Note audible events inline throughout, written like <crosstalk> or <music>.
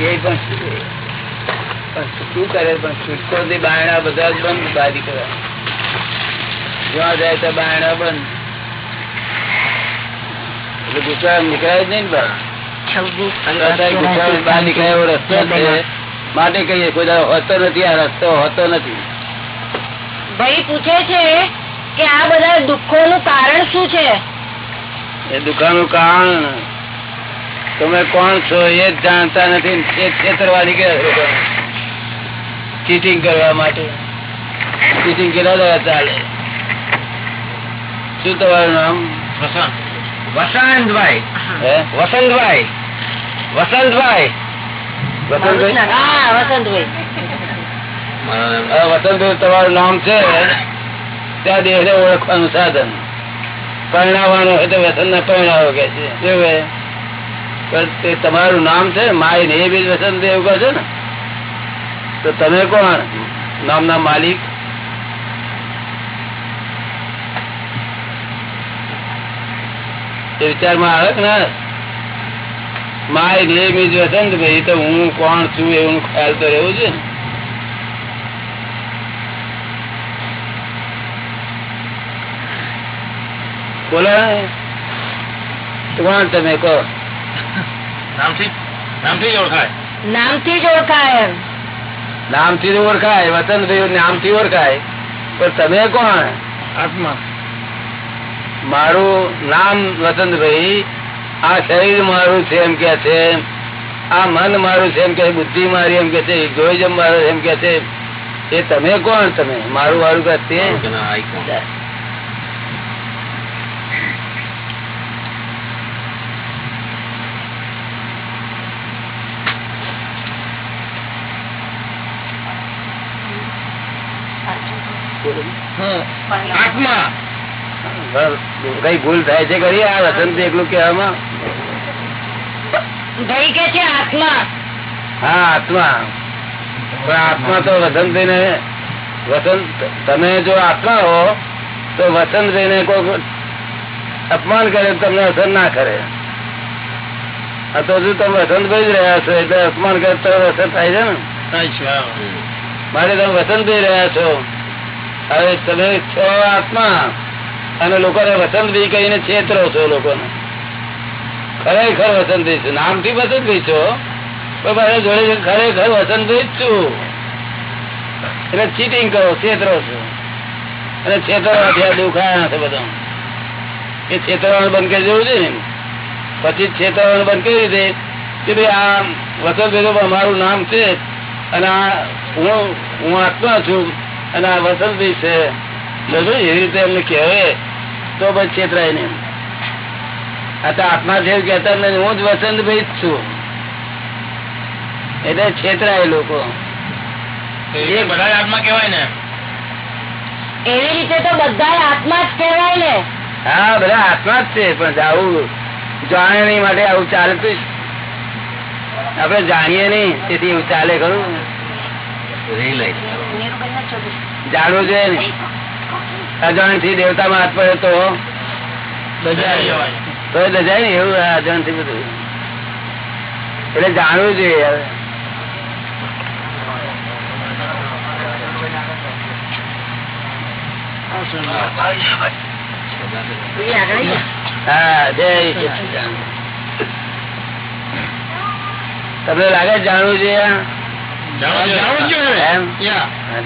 એ પણ પણ શું કરે? પણ છૂટકો થી બાયણા બધા બંધ બારી કરે. જ્યાં જાય તો બાયણા બંધ. એટલે ગુસ્સા નીકળાય જ નહીં ને બહાર. બહાર નીકળાય એવો રસ્તો છે. માટે કહીએ કોઈ હોતો નથી આ રસ્તો હોતો નથી. ભાઈ પૂછે છે કે આ બધા દુઃખો નું કારણ શું છે? એ દુકાનનું કારણ તમે કોણ છો એ જ જાણતા નથી એ છેતરવા નીકળે ચીટિંગ કરવા માટે. ચીટિંગ કેટલા દાડા ચાલે? શું તમારું નામ? વસંતભાઈ. વસંતભાઈ. વસંતભાઈ. વસંતભાઈ? વસંતભાઈ. તમારું નામ છે? ત્યાં દેહ ઓળખવાનું સાધન. પરણાવવાનું હોય તો વસંત ને પરણાવો કે છે? તે તમારું નામ છે માય ને એ બી વસંત એવું કહો છો ને. તો તમે કોણ? નામના માલિક. એ વિચારમાં આવે કે ના માય ને બીજ વસંત ભાઈ તો હું કોણ છું એવું ખ્યાલ તો રહેવું છે ને. બોલો. કોણ તમે કહો? નામથી? નામથી જ ઓળખાય. નામથી જ ઓળખાય એમ. નામથી તો ઓળખાય વસંતભાઈ નામથી ઓળખાય. પણ તમે કોણ? આત્મા. મારું નામ વસંતભાઈ આ શરીર મારું છે એમ કે છે આ મન મારું છે એમ કે બુદ્ધિ મારી એમ કે છે ઇગોઇઝમ મારું એમ કે છે. એ તમે કોણ તમે? મારું વાળું કે તે આત્મા. કઈ ભૂલ થાય છે કરી આ વસંત એકલું કેવામાં ભાઈ કે છે આત્મા. હા આત્મા. પણ આત્મા તો વસંત ને વસંત તમે જો આત્મા હો તો વસંત ને કોઈ અપમાન કરે તમને અસર ના કરે. આ તો હજુ તમે વસંતભાઈ જ રહ્યા છો એટલે અપમાન કરે તો અસર થાય છે ને? મારે તમે વસંતભાઈ રહ્યા છો. હવે તમે છ આત્મા અને લોકોને વસંતભાઈ કહીને છેતરો છો લોકોને. ખરેખર વસંતભાઈ છું. નામથી વસંતભાઈ છો. પણ જોડે ખરેખર વસંતભાઈ જ છું. એટલે ચીટિંગ કરો, છેતરો છો. અને છેતરવાથી દુખાયા નથી બધા. એ છેતરવાનું બંધ કરી દેવું છે પછી છેતરવાનું બંધ કરી દે કે ભાઈ આ વસંતભાઈ તો અમારું નામ છે. અને આ હું હું આત્મા છું. અને આ વસંતભાઈ છે. બધું એવી રીતે એમને કહેવાય તો પછી છેતરાય નહીં. આ તો આત્મા છે એવું કહેતા નથી. હું જ વસંતભાઈ જ છું. એટલે છેતરાય લોકો. એ બધા આત્મા કહેવાય ને. એવી રીતે તો બધા આત્મા જ કહેવાય ને. હા બધા આત્મા જ છે પણ આવું જાણણી માટે આવું ચાલતું. આપણે જાણીએ નહીં તેથી એવું ચાલે ખરું. જાણવું જોઈએ ને? અજાણથી દેવતામાં હાથ પડે તો? તો લજાય ને એવું અજાણથી બધું. એટલે જાણવું જોઈએ. તમને લાગે જાણવું જોઈએ?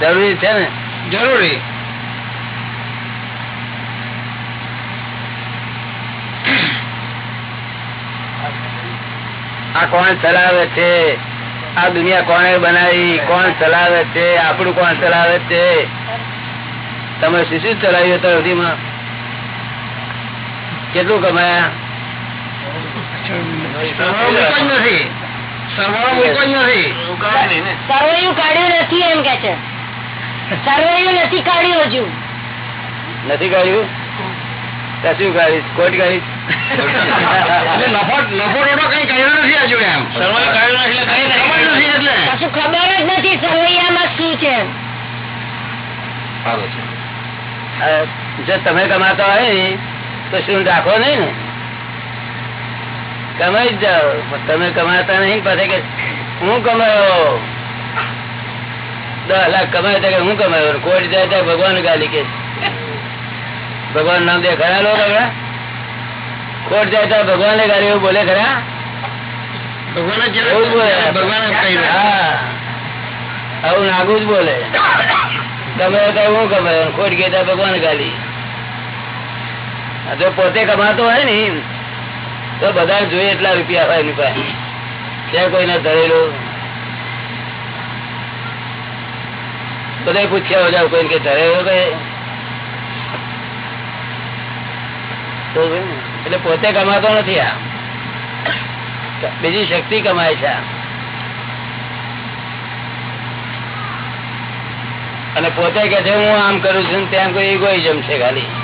જરૂરી છે ને જરૂરી આ કોણ ચલાવે છે આ દુનિયા કોને બનાવી કોણ ચલાવે છે આપણું કોણ ચલાવે છે તમે શું શું ચલાવ્યું અત્યાર સુધીમાં કેટલું કમાયા નથી સરવાળો જ નથી સર્વૈયું કાઢ્યું નથી એમ કે છે. સર્વૈયું કાઢ્યું હજુ. કાઢ્યું? શું કાઢીશ? કોટ કાઢીશ? ખબર જ નથી સર્વૈયામાં શું છે. જો તમે કમાતા હોય ને તો શું રાખો નહીં ને? કમાઈ જાઓ. તમે કમાતા નહીં પાસે કે હું કમાયો? દસ લાખ કમાય કે હું કમાયો? કોટ જાય ત્યાં ભગવાન ગાલી કે ભગવાન નામ દે ખરા લોકો? ખોટ જાય તો ભગવાન ગાલી એવું બોલે ખરા? આવું નાગું જ બોલે. કમાયો તો હું કમાયો? ખોટ ગયા ભગવાન ગાલી. જો પોતે કમાતો હોય ને તો બધા જોઈએ એટલા રૂપિયા હોય એની પાસે. છે કોઈને ધરેલું. બધા પૂછ્યા બધા કોઈ કે ધરેલો કઈ એટલે પોતે કમાતો નથી આ. બીજી શક્તિ કમાય છે. અને પોતે કે છે, હું આમ કરું છું ત્યાં કોઈ ઇગોઇઝમ છે ખાલી.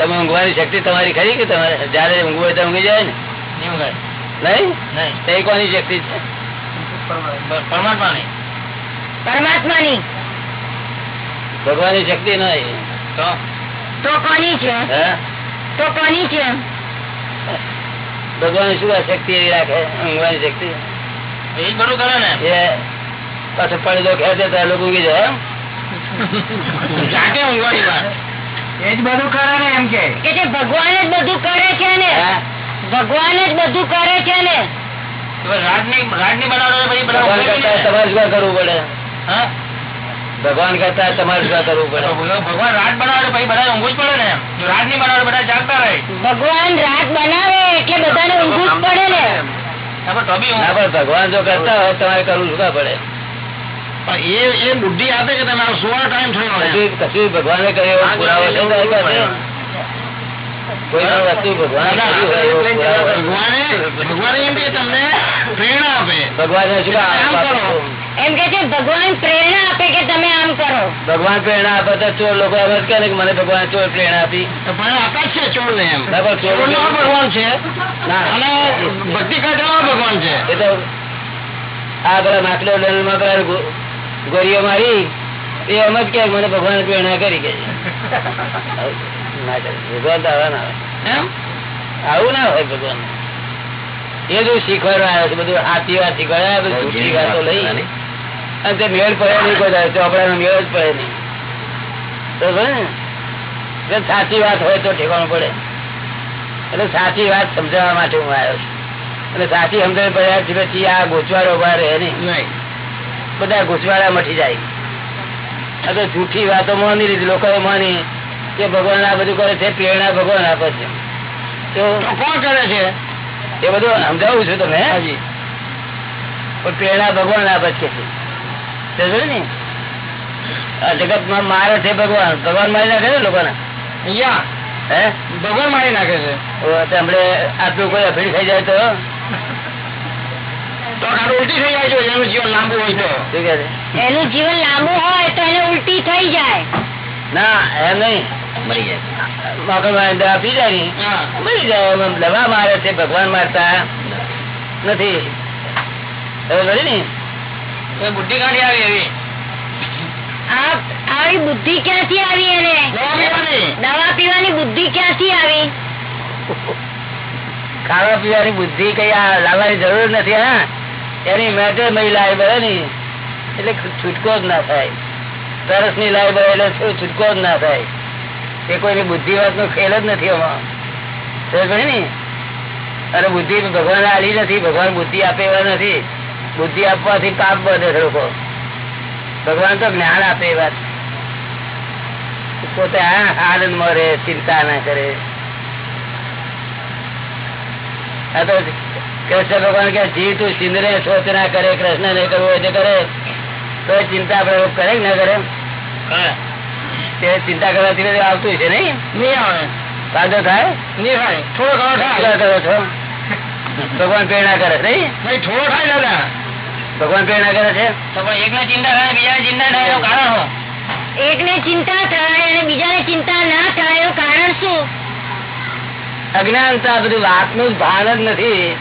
તમે ઊંઘવાની શક્તિ તમારી ખરી કે તમારે જયારે ઊંઘવું હોય ઊંઘી જાય ને? નહીં તો કોની શક્તિ છે? પરમાત્મા પરમાત્માની. ભગવાનની શક્તિ નહીં તો? તો કોની છે? તો કોની છે? ભગવાન શું આ શક્તિ એવી રાખે? ઊંઘવાની શક્તિ? એ બધું કરે ને. એ પાછો પડેલો ખેંચે તો લોકો ઊંઘી જાય જાગે ઊંઘવાની વાત. એ જ બધું કરે ને એમ કે. કે જે ભગવાન જ બધું કરે છે ને. ભગવાન જ બધું કરે છે ને. રાજની રાજની બનાવડો પછી બધા ભગવાન કરતા. તમારે શું કરવું પડે. ભગવાન રાત બનાવે પછી બધા ઊંઘવું જ પડે ને રાત નહીં બનાવે બધા જાગતા રહે. ભગવાન રાત બનાવે એટલે બધાને ઊંઘું જ પડે ને. ના ઊંઘ- ભગવાન જો કરતા હોય તમારે કરવું શું પડે. એ એ બુદ્ધિ આપે કે તમે સુવાનો ટાઈમ થયો કશું કશું ભગવાને પ્રેરણા આપે. ભગવાને શું કામ આમ કરો. આપે? એમ કે છે ભગવાન પ્રેરણા આપે કે તમે આમ કરો? ભગવાન પ્રેરણા આપે તો ચોર લોકો એમ જ કે મને ભગવાન ચોર પ્રેરણા આપી. પણ આપે છે ચોર ને એમ બરાબર ચોર નો ભગવાન છે. અને ભક્તિ કરતા ભગવાન છે. એ તો આ બધા માટલો લેનમાં પેલા ગો- ગોળીઓ મારી એ એમ જ કે મને ભગવાન પ્રેરણા કરી કે ભગવાન તો આવા ના હોય. આવું ના હોય ભગવાન. એ જો શીખવાડવા આવ્યો છે બધું હાથી વાત શીખવાડ્યા બધું સુખી વાતો લઈ. અને તે મેળ પડે નહીં કોઈ દાડો. ચોપડાનો મેળ જ પડે નહીં. તો ને? સાચી વાત હોય તો ઠેકાણું પડે. એટલે સાચી વાત સમજાવવા માટે હું આવ્યો છું. અને સાચી સમજાવી પડ્યા પછી આ ગોચવાડો ઊભા રહે નહીં. બધા ગોચવાડા મટી જાય. તો જૂઠી વાતો માની લીધી લોકો માની કે ભગવાન આ બધું કરે છે પ્રેરણા ભગવાન આપે છે. તો કોણ કરે છે? એ બધું સમજાવું છું તમે હાજી. પણ પ્રેરણા ભગવાન આપે છે. ને? આ જગતમાં મારે છે ભગવાન. ભગવાન મારી નાખે છે લોકોને? અહીંયા હે? ભગવાન મારી નાખે છે. આપડે આટલું કોઈ અફીડ થઈ જાય તો? તો કાંડો ઉલટી થઈ જાય છે એનું જીવન લાંબુ હોય તો. એનું જીવન લાંબુ હોય તો એને ઉલટી થઈ જાય. ના એમ નહીં. મરી જાય. અંદર જાય ને મરી જાય દવા મારે છે ભગવાન મારતા. નથી. હવે ભલે ને? એ બુદ્ધિ કાઢી આવી એવી? આવી બુદ્ધિ ક્યાંથી આવી એને? દવા પીવાની. બુદ્ધિ ક્યાંથી આવી? ખાવા પીવાની બુદ્ધિ કઈ લાવવાની જરૂર નથી હા? એની માટે મહિલા બને ને એટલે છૂટકો જ ના થાય. તરસની લાઈ બને એટલે છૂટકો જ ના થાય. એ કોઈની બુદ્ધિ વાત નો ખેલ જ નથી આમાં. ને? અને બુદ્ધિ ભગવાન આલી નથી, ભગવાન બુદ્ધિ આપે એવા નથી. બુદ્ધિ આપવાથી પાપ બધે લોકો ભગવાન તો જ્ઞાન આપે એ વાત પોતે આનંદ રહે ચિંતા ના કરે. આ તો કૃષ્ણ ભગવાન કે જી તું સિંદરે ના કરે કૃષ્ણ ને કરવું હોય કરે તો ચિંતા પ્રયોગ કરે કે ના કરે. તે ચિંતા કરવાથી બધું આવતું છે નહીં? નહીં આવે. થાય? નહીં થાય. થોડો ઘણો થાય. કરો છો ભગવાન પ્રેરણા કરે છે નહીં? થોડો થાય દાદા. ભગવાન પ્રેરણા કરે છે? એક ને ચિંતા થાય બીજા ચિંતા થાય એનું કારણ શું? એકને ચિંતા થાય અને બીજાને ચિંતા ના થાય એનું કારણ શું? અજ્ઞાનતા બધું વાતનું જ ભાન જ નથી.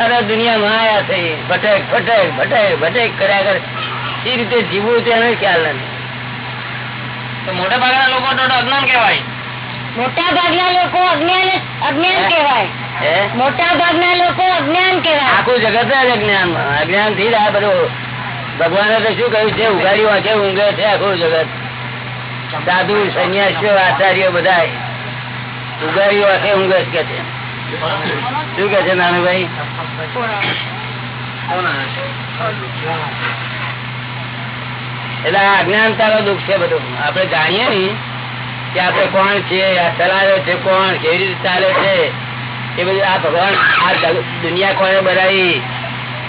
અને દુનિયા માયા થઈ ભટક ભટક ભટક ભટક કર્યા કરે. એ રીતે જીવવું તેનો ખ્યાલ નથી. મોટા ભાગના લોકો તો અજ્ઞાન કહેવાય. મોટા ભાગના લોકો અજ્ઞાન અજ્ઞાન કહેવાય. મોટા ભાગના લોકો અજ્ઞાન કહેવાય. આખું જગત જ અજ્ઞાન અજ્ઞાનથી આ બધું ભગવાને તો શું કહ્યું? છે ઉઘાડી વાંચે ઊંઘે છે આખું જગત. સાધુ સંન્યાસીઓ આચાર્ય બધા ઉઘાડી વાંચે ઊંઘે કે છે. શું કે છે નાનુભાઈ? એટલે આ અજ્ઞાનતા દુઃખ છે બધું. આપડે જાણીએ ને કે આપડે કોણ છીએ આ ચલાવે છે કોણ, કેવી રીતે ચાલે છે? એ બધું આ ભગવાન આ દુનિયા કોને બનાવી?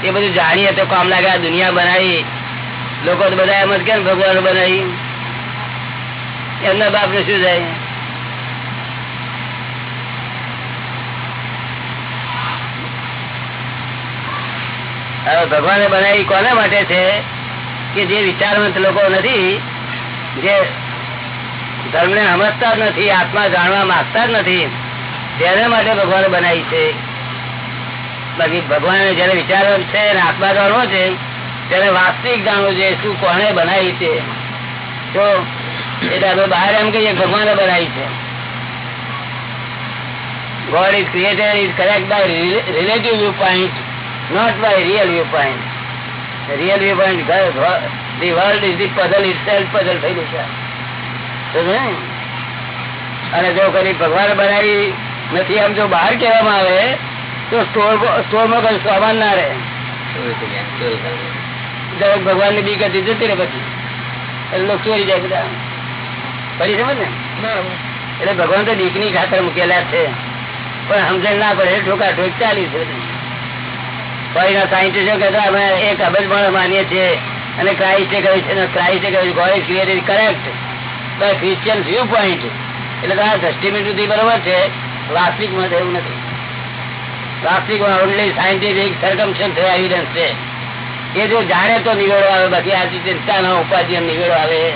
એ બધું જાણીએ તો કામ લાગે દુનિયા બનાવી. લોકો તો બધા એમ જ કે ભગવાન બનાવી? એમના બાપ ને શું થાય? હવે ભગવાને બનાવી કોને માટે છે? કે જે વિચારવંત લોકો નથી જે ધર્મ ને સમજતા જ નથી આત્મા જાણવા માંગતા નથી તેને માટે ભગવાને બનાવી છે. બાકી ભગવાન જયારે વિચારવંત છે અને આત્મા જાણવો છે ત્યારે વાસ્તવિક જાણવું છે શું કોને બનાવી છે. તો એટલે અમે બહાર એમ કહીએ ભગવાને બનાવી છે. God is created is correct by relative view viewpoint, not by real viewpoint. The real viewpoint, God- the world is the puzzle itself puzzle થયેલું છે. અને જો કરી ભગવાન બનાવી નથી આમ જો બહાર કહેવામાં આવે તો સ્ટોર સ્ટોરમાં કઈ સામાન ના રહે. દરેક ભગવાનની બીક હતી જતી રહે પછી એટલે લોકો ચોરી જાય બધા. ફરી સમજ ને? એટલે ભગવાન તો દીકની ખાતર મૂકેલા છે. પણ સમજણ ના પડે ઠોકા ઠોક ચાલી છે. ફરીના સાયન્ટિસ્ટો કહેતા અમે એક અબજ પણ માનીએ છીએ. અને ક્રાઇસ્ટે કહ્યું છે ક્રાઇસ્ટે કહ્યું God is created correct by Christian viewpoint એટલે આ દ્રષ્ટિ સુધી બરોબર છે. વાસ્તવિક એવું નથી. વાસ્તવિક ઓનલી સાયન્ટિફિક સરકમસ્ટન્સ એવિડન્સ છે. એ જો જાણે તો નિવેડો આવે બાકી આ ચિંતા ના ઉપાધિ નિવેડો આવે.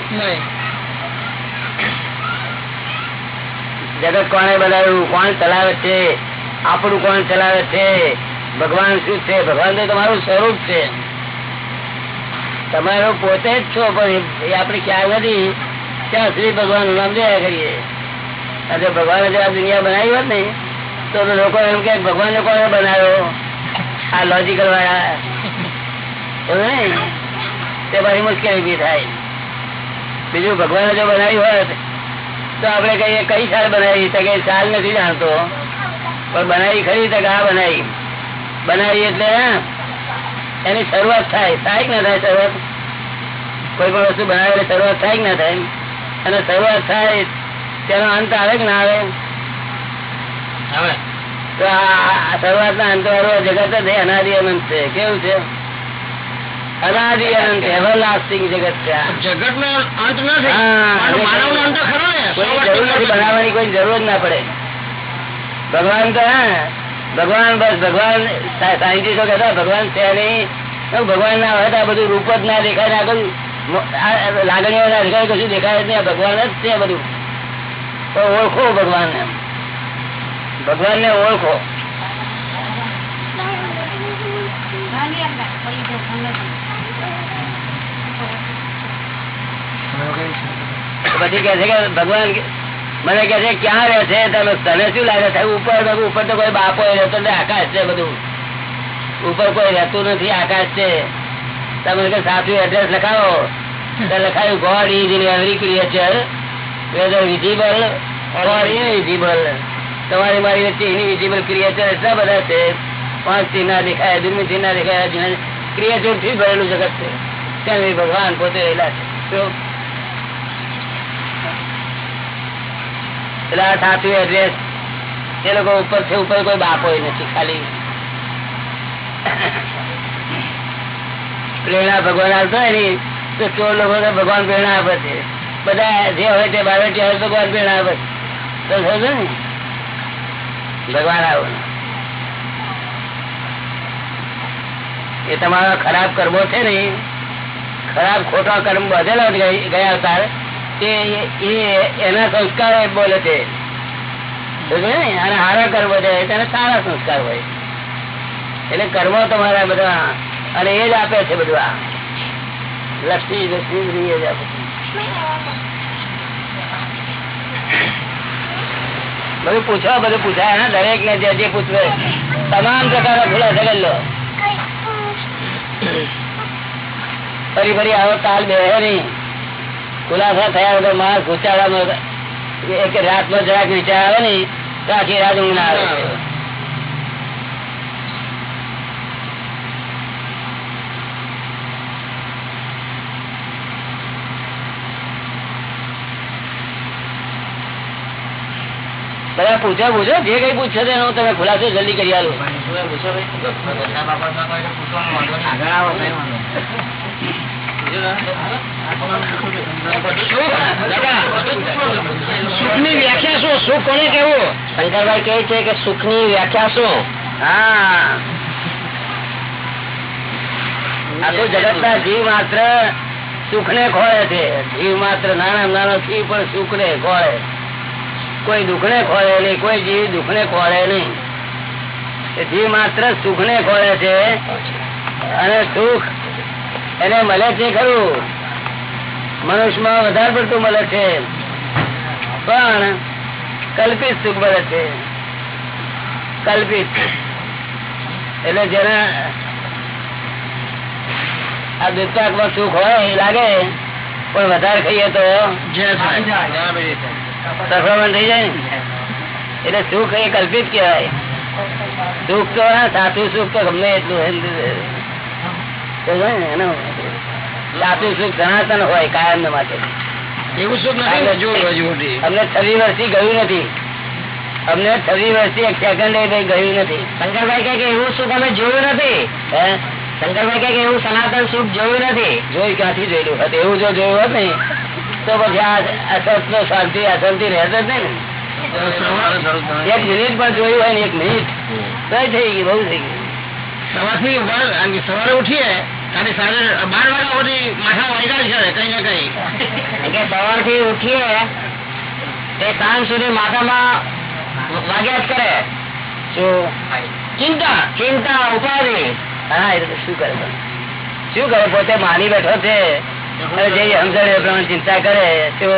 જગત કોને બનાવ્યું? કોણ ચલાવે છે? આપણું કોણ ચલાવે છે? ભગવાન શું છે? ભગવાન તમારું સ્વરૂપ છે. તમારો પોતે જ છો, પણ એ ખ્યાલ નથી. ત્યાં સુધી ભગવાન નામ જોયા કરીએ. અને ભગવાને આ દુનિયા બનાવી હોત ને, તો લોકો એમ કે ભગવાને કોને બનાવ્યો? આ લોજિકલ વાળા. તે બધી મુશ્કેલી ઊભી થાય. બીજું ભગવાને જો બનાવી હોત, તો આપણે કહીએ કઈ સાલ બનાવી શકે સાલ નથી જાણતો. પણ બનાવી ખરી તક આ બનાવી. બનાવી એટલે એની શરૂઆત થાય. થાય કે ના થાય શરૂઆત? કોઈ પણ વસ્તુ બનાવે શરૂઆત થાય કે ના થાય અને શરૂઆત થાય તેનો અંત આવે કે ના આવે? તો આ શરૂઆત ના અંત વાળું જગત જ અનાદિ અનંત છે. કેવું છે? અનાદિ અનંત એવરલાસ્ટિંગ જગત છે જગત નો અંત નથી બનાવવાની કોઈ જરૂર જ ના પડે. ભગવાન તો હા ભગવાન બસ, ભગવાન સાયન્ટિસ્ટો કહેતા, ભગવાન છે નહીં. ભગવાન ના હોય તો આ બધું રૂપ જ ના દેખાય, ને આ બધું મો- આ લાગણીઓ ના કશું દેખાય જ નહીં ભગવાન જ છે બધું. તો ઓળખો ભગવાન ને ભગવાન ને ઓળખો. પછી કે છે કે ભગવાન મને કે છે ક્યાં રહે છે? તમે તને શું લાગે છે? ઉપર ઉપર તો કોઈ બાપો રહેતો નથી આકાશ છે બધું. ઉપર કોઈ રહેતું નથી આકાશ છે. તમે કે સાચું એડ્રેસ લખાવો. તો લખાયું God is in every creature whether visible or invisible તમારી મારી વચ્ચે ઇનવિઝિબલ ક્રિએચર એટલા બધા છે. પાંચ ચિહ્ન દેખાય દુર્મી ચિહ્ન દેખાય ક્રિએચરથી ભરેલું જગત છે. ત્યાં ભગવાન પોતે રહેલા છે તો એટલે આ સાચું એડ્રેસ એ લોકો ઉપર છે ઉપર કોઈ બાપો નથી, ખાલી પ્રેરણા ભગવાન આવતો હોય ને તો ચોર લોકો ભગવાન પ્રેરણા આપે છે. બધા જે હોય તે બારવટી હોય ભગવાન પ્રેરણા આપે. તો સમજો ને? ભગવાન આવો. એ તમારા ખરાબ કર્મો છે ને, ખરાબ ખોટા કર્મ બધેલા ગયા અવતાર તે એના સંસ્કાર બોલે છે. સારા કર્મ છે તેને સારા સંસ્કાર હોય. એટલે કર્મો તમારા બધા, અને એ જ આપે છે બધું આ. લક્ષ્મી લક્ષ્મી એ જ આપે બધું પૂછો બધું પૂછાય ને દરેક ને જે જે પૂછવે. તમામ પ્રકારના ખુલા કરી લો. ફરી ફરી આવો, તાલ બે નહીં. ખુલાસા થયા વગર માર ઘુસાડામાં એક રાતમાં જરાક વિચાર આવે ને તો આખી રાત ઊંઘ ના આવે. બધા પૂછો પૂછો જે કઈ પૂછો તેનો હું તમે ખુલાસો જલ્દી કરી આલું પૂછો. સુખની વ્યાખ્યા શું? સુખ કોને કેવું શંકરભાઈ કહે છે કે સુખની વ્યાખ્યા શું? હા. ખોળે છે. જીવ માત્ર નાના નાનો જીવ પણ સુખ ને ખોળે. કોઈ દુઃખ ને ખોળે નહીં, કોઈ જીવ દુઃખ ને ખોળે નહીં. જીવ માત્ર સુખ ને ખોળે છે અને સુખ એને મળે છે ખરું. મનુષ્યમાં વધારે પડતું મળે છે. પણ કલ્પિત સુખ મળે છે. કલ્પિત. એટલે જેના આ દુષ્પાકમાં સુખ હોય એ લાગે પણ વધારે ખાઈએ તો સફળમણ થઈ જાય એટલે સુખ એ કલ્પિત કહેવાય. સુખ તો સાચું સુખ તો ગમે એટલું ને ને સુખ હોય કાયમ માટે. એવું સુખ નથી જો અમને છવ્વીસ વર્ષથી ગયું નથી. અમને છવ્વીસ વર્ષથી એક સેકન્ડ ગયું નથી. શંકરભાઈ કે એવું સુખ અમે જોયું નથી? શંકરભાઈ કે એવું સનાતન સુખ જોયું નથી? જોઈ ક્યાંથી જોયેલું? હતું એવું જો જોયું હોત ને તો પછી આ અસંતો શાંતિ અશાંતિ રહેતો જ નહીં ને. એક મિનિટ પણ જોયું હોય ને એક મિનિટ. તો થઈ ગઈ બહુ થઈ ગઈ સવારથી સવારે ઉઠીએ ત્યારે સાંજે બાર વાગ્યા સુધી માથા વાગ્યા છે કઈ ને કઈ. કે સવારથી ઉઠીએ એ સાંજ સુધી માથામાં વાગ્યા જ કરે. ચિંતા. ચિંતા ઉપાધિ. હા એ શું કરે શું કરે? પોતે માની બેઠો છે. જે સમજણ એ પ્રમાણે ચિંતા કરે તો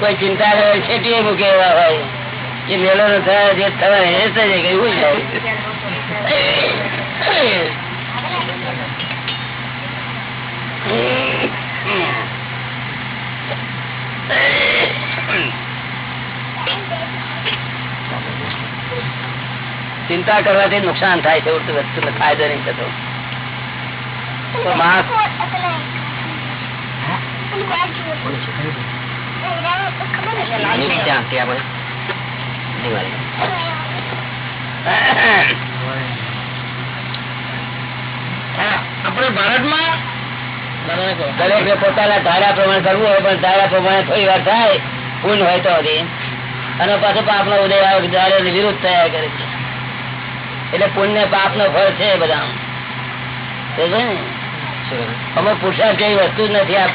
કોઈ ચિંતા કરે છેટીએ મૂકે એવા હોય. જે મેળો નો થાય જે થવાય એ થઈ જાય એવું જાય ચિંતા કરવાથી નુકસાન થાય છે વસ્તુ ફાયદો નહીં થતો. તો માણસ પોતાના ધારા પ્રમાણે કરવું હોય પણ ધારા પ્રમાણે થોડી વાર થાય. પૂર્ણ હોય તો અને પાછો પાપ નો ઉદય ધારે વિરુદ્ધ થયા. કરે છે એટલે પુણ્ય પાપ નો ફળ છે બધા? અમે પુરુષાર્થ જેવી વસ્તુ જ નથી આ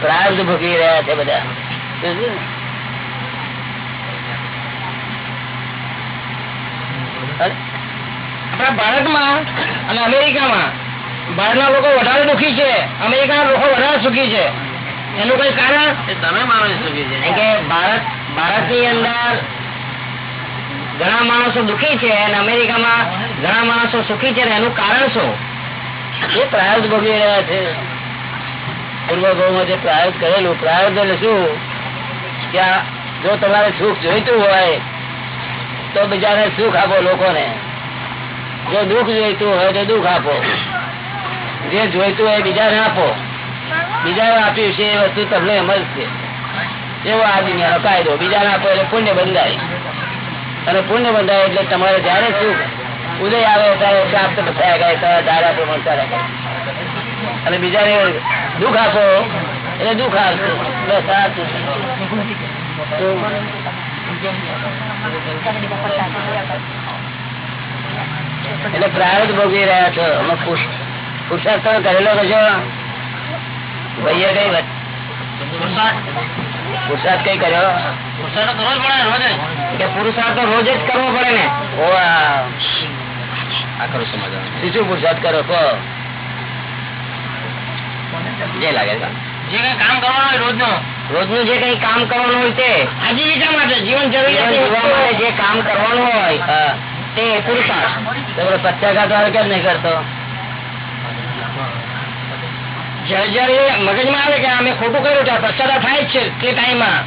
પ્રાર્થ ભોગવી રહ્યા છે બધા સમજો ને? આપણા ભારતમાં અને અમેરિકામાં બહારના લોકો વધારે દુખી છે અમેરિકાના લોકો વધારે સુખી છે. એનું કઈ કારણ? તમે માણસ સુખી છે. કે ભારત ભારતની અંદર ઘણા માણસો દુખી છે અને અમેરિકામાં ઘણા માણસો સુખી છે એનું કારણ શું? એ પ્રાર્થ ભોગવી રહ્યા છે. પૂર્વભાવમાં જે પ્રાર્થ કરેલું પ્રાર્થ એટલે શું? કે જો તમારે સુખ જોઈતું હોય તો બીજાને સુખ આપો લોકોને. જો દુઃખ જોઈતું હોય તો દુઃખ આપો. જે જોઈતું હોય બીજાને આપો. બીજાને આપ્યું છે એ વસ્તુ તમને મળશે. એવો આ દુનિયાનો કાયદો. બીજાને આપો એટલે પુણ્ય બંધાય. અને પુણ્ય બંધાય એટલે તમારે જયારે સુખ. ઉદય આવે ત્યારે પ્રાપ્ત થયા ગયા તમારા ધારા પ્રમાણ ચાલ્યા અને બીજાને દુઃખ આપો એટલે દુઃખ આવશે. બસ આ. એટલે પ્રાર્થ ભોગવી રહ્યા છો. અમે પુરુષ- પુરુષાર્થ તમે કરેલો કશો ભાઈએ કઈ વાત- પુરુષાર્થ કઈ કર્યો? પુરુષાર્થ તો રોજ જ કરવો પડે ને? ઓ આ આ ખરું સમાધાન. શું પુરુષાર્થ કરો કહો જે લાગે જે કઈ કામ કરવાનું હોય રોજનો. રોજનું જે કઈ કામ કરવાનું હોય તે. આજીવિકા માટે જીવન જીવન જરૂરી જે કામ કરવાનું હોય હા તે પુરુષાર્થ. પ્રત્યાઘાત વાળો કેમ નહીં કરતો? જયારે મગજમાં આવે કે અમે ખોટું કર્યું પશ્ચાતાપ થાય જ છે તે ટાઈમમાં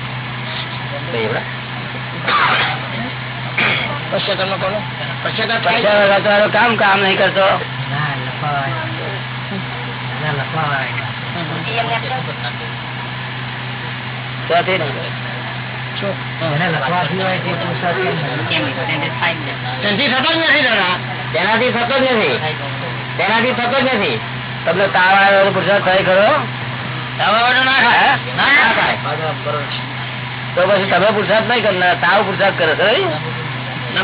પશ્ચાતાપ નો કોનો? પશ્ચાતાપ થાય વાળો કામ કામ નહીં કરતો. દાદા. તેનાથી થતો જ નથી. તેનાથી થતો જ નથી. તમને તાવ આવ્યો પુરસાદ થાય ખરો? તો પછી તમે પુરસાદ નહીં કરનાર તાવ પુરસાદ કરે છે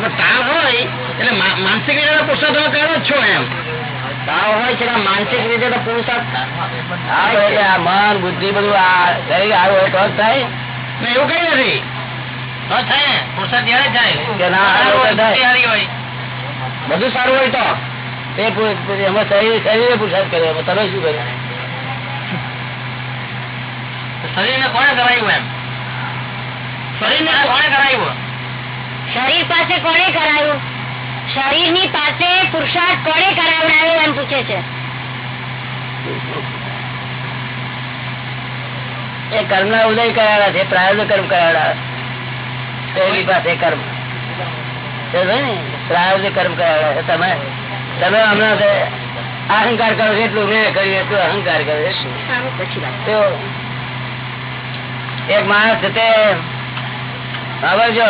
તાવ હોય એટલે માનસિક રીતે પુરસાદ તમે કરો જ છો એમ. તાવ હોય છે ને માનસિક રીતે તો પુરુષાર્થ હા એટલે આ મન બુદ્ધિ બધું આ શરીર સારું હોય તો જ થાય. એવું કઈ નથી. ને. પુરસાદ ત્યારે થાય. કે ના સારું હોય તો થાય. બધું સારું હોય તો. તે પુ- પુ- એમાં શરીર શરીરે પુરસાદ કરે તમે શું કર્યું શરીરને કોને કરાયું એમ? શરીરને કોને કરાયું? શરીર પાસે કોણે કરાયું? શરીરની પાસે પુરુષાર્થ કોને કરાવડાવ્યો એમ પૂછે છે. એ કર્મ ના ઉદય કરાયેલા છે પ્રાયોગિક કર્મ કરાવડા પાસે કર્મ. સમજો પ્રાયોગિક કર્મ કરાવડા છે. તમે તમે હમણાં અહંકાર કરો છો એટલું મેં કર્યું એટલું અહંકાર તો એક માણસ તે ખબર જો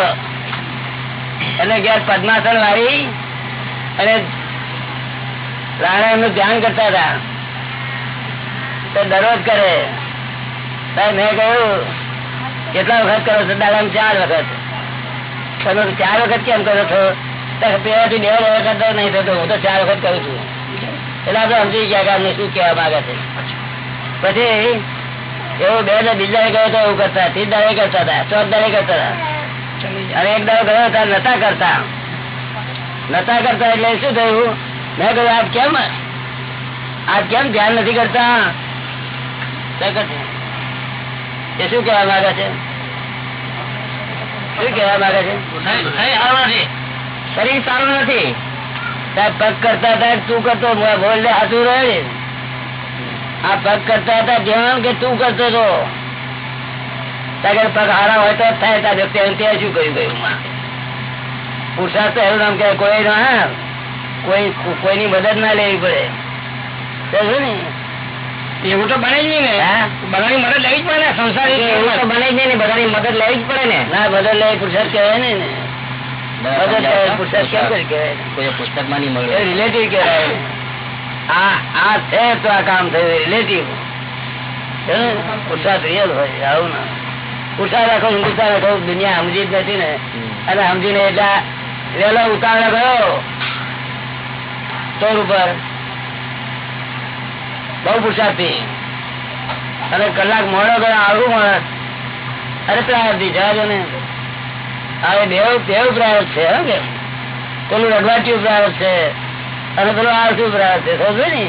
એને ઘેર પદ્માસન વાળી અને પ્રાણાયામનું ધ્યાન કરતા હતા, તો દરરોજ કરે. મેં કહ્યું, કેટલા વખત કરો છો? દાદા ચાર વખત. તમે ચાર વખત કેમ કરો છો? પેલાથી બે વખત નહીં થતો, હું તો ચાર વખત કરું છું. એટલે આપણે સમજી ગયા કે શું કહેવા માંગે છે. પછી એવું બે ને બીજા ગયો તો એવું કરતા, ત્રીજ દાડે કરતા હતા, ચોથ દાડે કરતા હતા. અને એક દાડો ગયો હતા નતા કરતા. નતા કરતા એટલે શું થયું? મેં કહ્યું આપ કેમ આપ કેમ ધ્યાન નથી કરતા? એ શું કેવા માંગે છે? શું કેવા માંગે છે? શરીર સારું નથી. સાહેબ પગ કરતા હતા તું કરતો બોલ હાથું રહે આ પગ કરતા હતા ધ્યાન કે તું કરતો હતો? તારે પગ હારા હોય તો થાય ત્યાં શું કર્યું ગયું પુરુષાર્થ તો એવું નામ કે કોઈ ના કોઈ કોઈની મદદ ના લેવી પડે. ને? એવું તો બને જ નહીં ને. બધાની મદદ લેવી જ પડે ને સંસારી એવું તો બને જ નહીં ને બધાની મદદ લેવી જ પડે ને. ના મદદ લેવી પુરુષાર્થ કહેવાય ને. ને મદદ લેવી પુરુષાર્થ કેમ કરી કહેવાય? કોઈ પુસ્તકમાં નહીં રિલેટિવ કહેવાય. આ આ છે તો આ કામ થયું રિલેટિવ પુરુષાર્થ રિયલ હોય આવું ના. પુરુષાર્થ રાખો હિન્દુસ્તાન રાખો દુનિયા સમજી જ નથી ને. અને સમજીને એટલે વેલો ઉતાવળ ગયો. ટોર ઉપર. બહુ પુરુષાર્થી અને કલાક મોડો ગયો આવું માણસ અરે પ્રાર્થી જવા ને. હવે દેવ દેવ પ્રાર્થ છે હો કે. પેલું રઘવાટી પ્રાર્થ છે અને પેલું આળસુ પ્રાર્થ છે સમજો ને?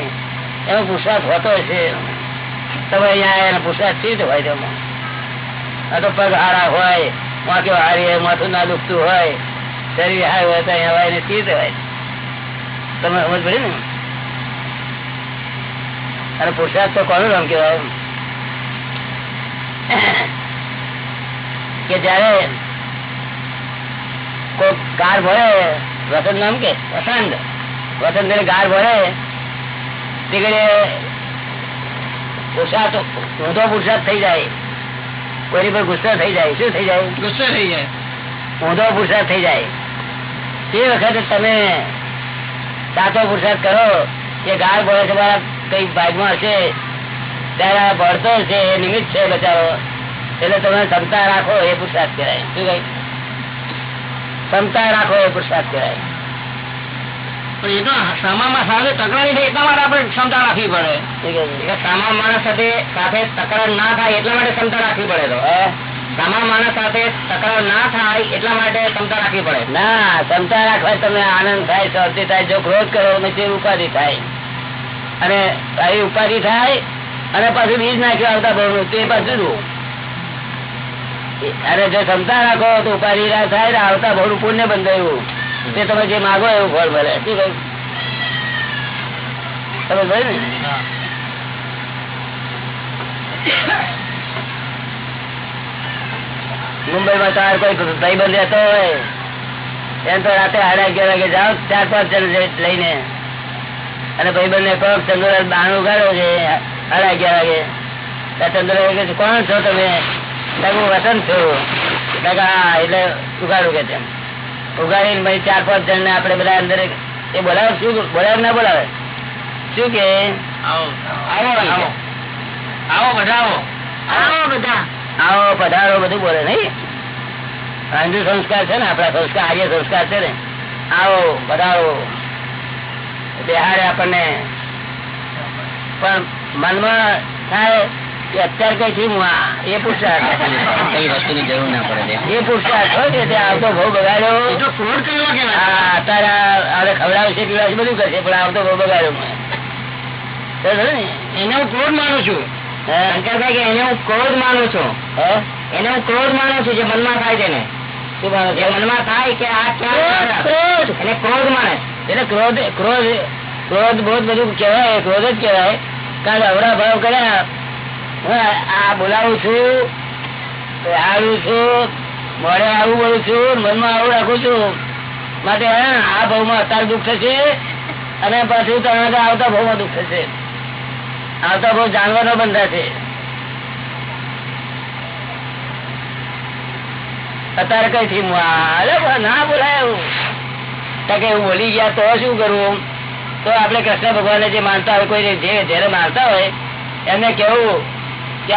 એનો પુરસાદ હોતો છે તમે અહીંયા એનો પુરુષાર્થ ચીજ હોય તેમાં પગ હારા હોય વાંક્યો હારી હોય, માથું ના દુખતું હોય. શરીર હાર હોય તો અહીંયા હોય ને ચીજ હોય તમે સમજ પડી ને? અને પુરુષાર્થ તો કોનું નામ કહેવાય? કે જયારે કોઈ કાર ભરે વસંત નામ કે? વસંત વસંત ગાર ભરે, તે પુરસાદ પુરુષાર્થ ઊંધો પુરુષાર્થ થઈ જાય. કોઈની પર ગુસ્સો થઈ જાય. શું થઈ જાય? ગુસ્સો થઈ જાય. ઊંધો પુરસાદ થઈ જાય. તે વખતે તમે સાચો પુરસાદ કરો. કે ગાળ બોલે છે મારા કઈ ભાગમાં હશે ત્યારે આ ભરતો છે એ નિમિત્ત છે બચારો. એટલે તમે ક્ષમતા રાખો એ પુરસાદ કહેવાય. શું કઈ ક્ષમતા રાખો એ પુરસાદ કહેવાય. પણ એ તો સામામાં સાથે તકરાર થાય એટલા માટે આપણે ક્ષમતા રાખવી પડે. સામા માણસ સાથે સાથે તકરાર ના થાય એટલા માટે ક્ષમતા રાખવી પડે તો. સામા માણસ સાથે તકરાર ના થાય એટલા માટે ક્ષમતા રાખવી પડે. ના ક્ષમતા રાખવા તમને આનંદ થાય શાંતિ થાય જો ક્રોધ કરો નથી ઉપાધિ થાય. અને ઉપાધિ થાય અને પાછું બીજ નાખ્યું આવતા બહુ તે પાછું અને જો ક્ષમતા રાખો તો ઉપાધિ ના થાય આવતા બહુ પુણ્ય બંધાયું. તે તમે જે માગો એવું ફળ મળે. શું કહ્યું? તમે ભાઈ ને? મુંબઈ માં તાર કોઈ ભાઈબંધ રહેતો હોય. એમ તો રાતે સાડા અગિયાર વાગે જાઓ, ચાર પાંચ જણ લઈ- લઈને. અને ભાઈબંધ ને કહો ચંદ્ર બાણ ઉગાડો છે, સાડા અગિયાર વાગે. ત્યાં ચંદ્ર કે કોણ છો તમે? હું વસંત છું. એટલે ઉગાડું કે તેમ. ઉગાડીને પછી ચાર પાંચ જણ ને આપડે બધા અંદર એ બોલાવે શું બોલાવે ના બોલાવે? શું કે? આવો. આવો આવો. આવો બધા આવો. આવો બધા. આવો પધારો બધું બોલે નહીં. હિન્દુ સંસ્કાર છે ને આપડા સંસ્કાર આર્ય સંસ્કાર છે ને. આવો પધારો બિહારે આપણને. પણ મનમાં થાય અત્યારે કઈ થયું હું એ પુરુષાર્થ કઈ વસ્તુની જરૂર ના પડે એ પુરુષાર્થ હોય ને આવતો બહુ બગાડ્યો. અત્યારે ખવડાવશે પીવાશે બધું કરશે પણ આવતો બહુ બગાડ્યો ને? એને હું ક્રોધ માનું છું? શંકરભાઈ કે એને હું ક્રોધ માનું છું. એને હું ક્રોધ માનું છું જે મનમાં થાય તેને. છો? મનમાં થાય કે આ ક્રોધ, ક્યાં એને ક્રોધ માને. એટલે ક્રોધ ક્રોધ ક્રોધ બહુ બધું કહેવાય ક્રોધ જ કહેવાય. કારણ કે અવરા ભાવ કર્યા આ- બોલાવું છું. આવું છું. મોડે આવું બોલું છું મનમાં આવું રાખું છું. માટે આ ભાવમાં અત્યારે દુઃખ થશે અને પાછું તમે આવતા ભાવમાં દુઃખ થશે. આવતા ભાવ જાણવાનો બંધાશે અત્યારે કઈ થી ના બોલાય. એવું કે એવું બોલી ગયા તો શું કરવું તો આપડે કૃષ્ણ ભગવાન જે માનતા હોય, કોઈ જે જયારે માનતા હોય, એમને કેવું? કે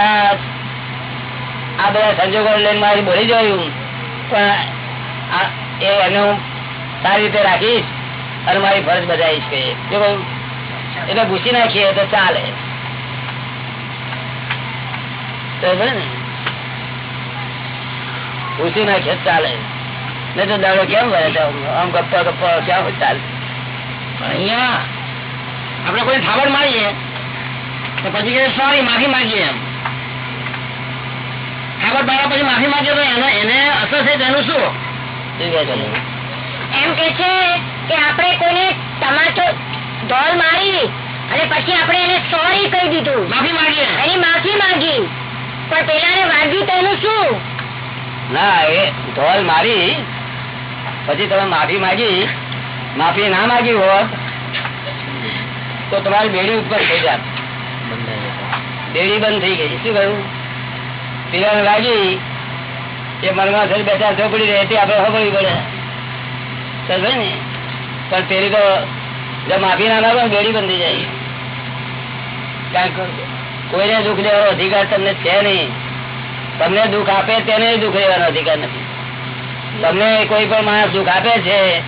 આ બધા સંજોગો લઈને મારી બોલી જોયું. પણ એને હું સારી રીતે રાખીશ અને મારી ફરજ બજાવીશ કહીએ શું એટલે ભૂસી નાખીએ તો ચાલે. ભૂસી નાખીએ ચાલે. નહીં તો દાડો કેમ તો આમ ગપ્પા ગપ્પા ક્યાં ચાલે. અહીંયા આપણે કોઈ થાબડ મારીએ પછી કે સોરી માફી માંગીએ. એમ થાબડ માર્યા પછી માફી માંગીએ તો એને એને અસર છે તેનું શું? એમ કે છે કે આપણે કોઈને તમાચો ઢોલ મારી અને પછી આપણે એને સોરી કહી દીધું. માફી માંગી એની માફી માંગી. પણ પેલાને વાગ્યું તો એનું શું? ના એ ઢોલ મારી પછી તમે માફી માગી. માફી ના માગી હોત તો તમારી બેડી ઉપર થઈ જાત. બેડી બંધ થઈ ગઈ. શું કહ્યું? પીવાને લાગી, એ મનમાં થઈ બે ચાર ચોપડી રહે તે આપણે ખબર પડે. સમજે ને, પણ પેલી તો જો માફી ના ને બેડી બંધ જાય. કોઈને દુઃખ દેવાનો અધિકાર તમને છે નહીં. તમને દુઃખ આપે તેને દુઃખ લેવાનો અધિકાર નથી. તમને કોઈ પણ માણસ દુઃખ આપે છે,